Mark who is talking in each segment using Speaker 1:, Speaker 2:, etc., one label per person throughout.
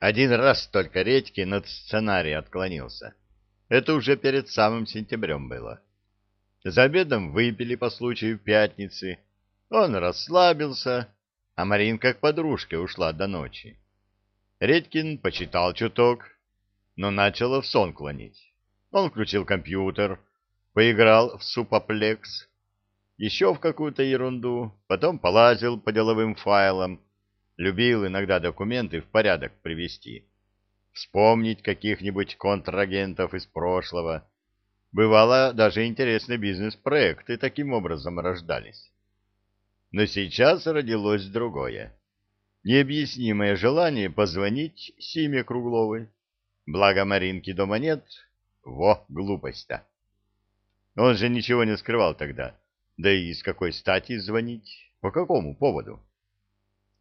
Speaker 1: Один раз только Редькин от сценария отклонился. Это уже перед самым сентябрем было. За обедом выпили по случаю пятницы. Он расслабился, а Маринка к подружке ушла до ночи. Редькин почитал чуток, но начало в сон клонить. Он включил компьютер, поиграл в супоплекс, еще в какую-то ерунду, потом полазил по деловым файлам, любил иногда документы в порядок привести, вспомнить каких-нибудь контрагентов из прошлого. Бывало, даже интересные бизнес-проекты таким образом рождались. Но сейчас родилось другое. Необъяснимое желание позвонить Симе Кругловой. Благо Маринки дома нет. Во, глупость-то. Он же ничего не скрывал тогда. Да и с какой стати звонить? По какому поводу?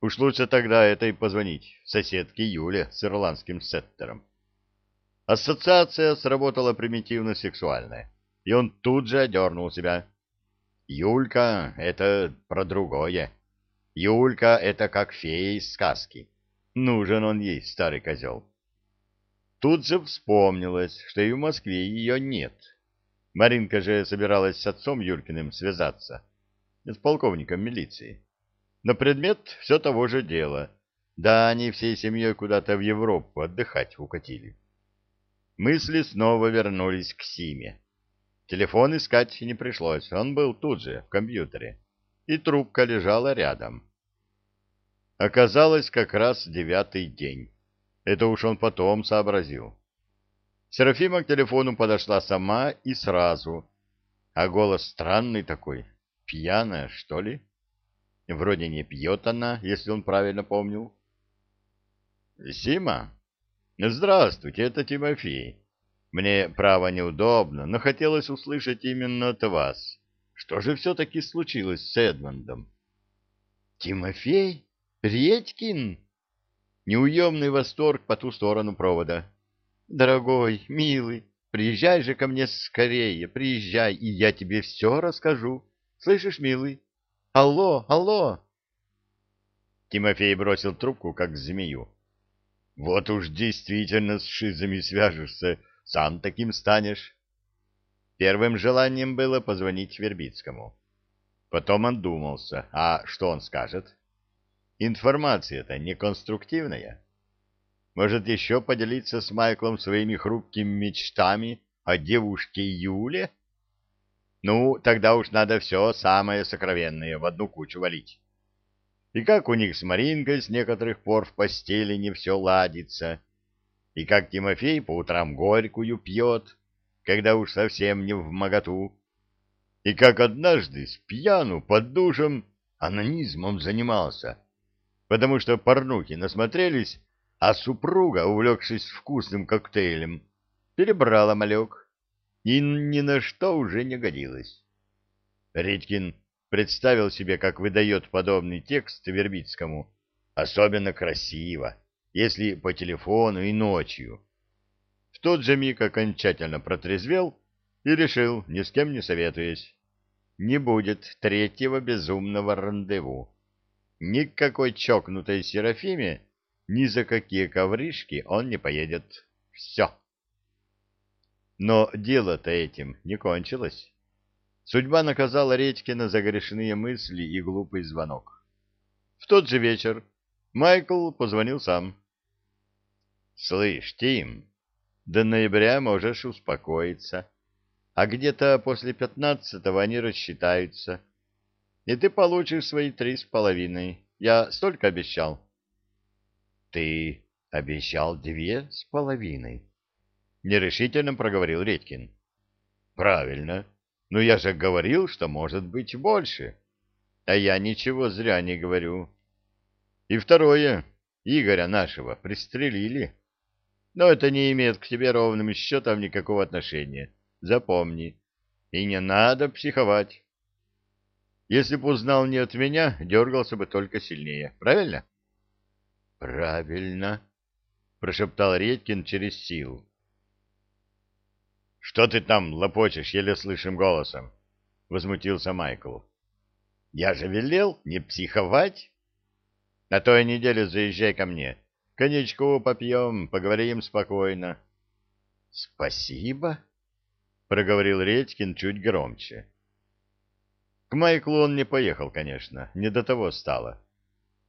Speaker 1: Уж лучше тогда это и позвонить соседке Юле с ирландским сеттером. Ассоциация сработала примитивно-сексуальная, и он тут же одернул себя. Юлька — это про другое. Юлька — это как фея из сказки. Нужен он ей, старый козел. Тут же вспомнилось, что и в Москве ее нет. Маринка же собиралась с отцом Юлькиным связаться, с полковником милиции. На предмет все того же дела. Да, они всей семьей куда-то в Европу отдыхать укатили. Мысли снова вернулись к Симе. Телефон искать не пришлось, он был тут же, в компьютере, и трубка лежала рядом. Оказалось, как раз девятый день. Это уж он потом сообразил. Серафима к телефону подошла сама и сразу, а голос странный такой, пьяная, что ли? Вроде не пьет она, если он правильно помнил. Сима? Здравствуйте, это Тимофей. Мне, право, неудобно, но хотелось услышать именно от вас. Что же все-таки случилось с Эдмондом? Тимофей? Редькин? Неуемный восторг по ту сторону провода. Дорогой, милый, приезжай же ко мне скорее, приезжай, и я тебе все расскажу. Слышишь, милый? Алло, алло!» Тимофей бросил трубку, как змею. «Вот уж действительно с шизами свяжешься, сам таким станешь». Первым желанием было позвонить Вербицкому. Потом он думался, а что он скажет? Информация-то неконструктивная. Может, еще поделиться с Майклом своими хрупкими мечтами о девушке Юле? Ну, тогда уж надо все самое сокровенное в одну кучу валить. И как у них с Маринкой с некоторых пор в постели не все ладится, и как Тимофей по утрам горькую пьет, когда уж совсем не в моготу, и как однажды с пьяну под душем анонизмом занимался, потому что порнухи насмотрелись, а супруга, увлекшись вкусным коктейлем, перебрала малек и ни на что уже не годилось. Редькин представил себе, как выдает подобный текст Вербицкому, особенно красиво, если по телефону и ночью. В тот же миг окончательно протрезвел и решил, ни с кем не советуясь, не будет третьего безумного рандеву. Никакой чокнутой Серафиме ни за какие ковришки он не поедет. Все. Но дело-то этим не кончилось. Судьба наказала Редькина за грешные мысли и глупый звонок. В тот же вечер Майкл позвонил сам. — Слышь, Тим, до ноября можешь успокоиться, а где-то после пятнадцатого они рассчитаются, и ты получишь свои три с половиной. Я столько обещал. — Ты обещал две с половиной? — нерешительно проговорил Редькин. — Правильно. Но я же говорил, что может быть больше. А я ничего зря не говорю. И второе. Игоря нашего пристрелили. Но это не имеет к тебе ровным счетом никакого отношения. Запомни. И не надо психовать. Если бы узнал не от меня, дергался бы только сильнее. Правильно? — Правильно, — прошептал Редькин через силу. Что ты там лопочешь еле слышим голосом? — возмутился Майкл. — Я же велел не психовать. На той неделе заезжай ко мне. коньячку попьем, поговорим спокойно. — Спасибо, — проговорил Редькин чуть громче. К Майклу он не поехал, конечно, не до того стало.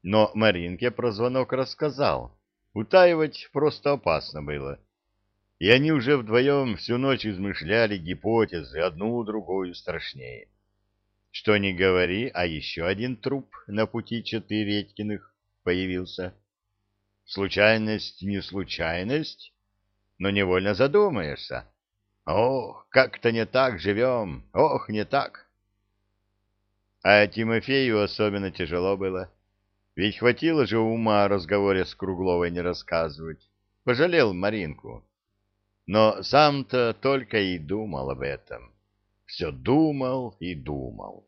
Speaker 1: Но Маринке про звонок рассказал. Утаивать просто опасно было. И они уже вдвоем всю ночь измышляли гипотезы, одну другую страшнее. Что ни говори, а еще один труп на пути четыре Редькиных появился. Случайность не случайность, но невольно задумаешься. Ох, как-то не так живем, ох, не так. А Тимофею особенно тяжело было. Ведь хватило же ума о разговоре с Кругловой не рассказывать. Пожалел Маринку. Но сам-то только и думал об этом. Все думал и думал.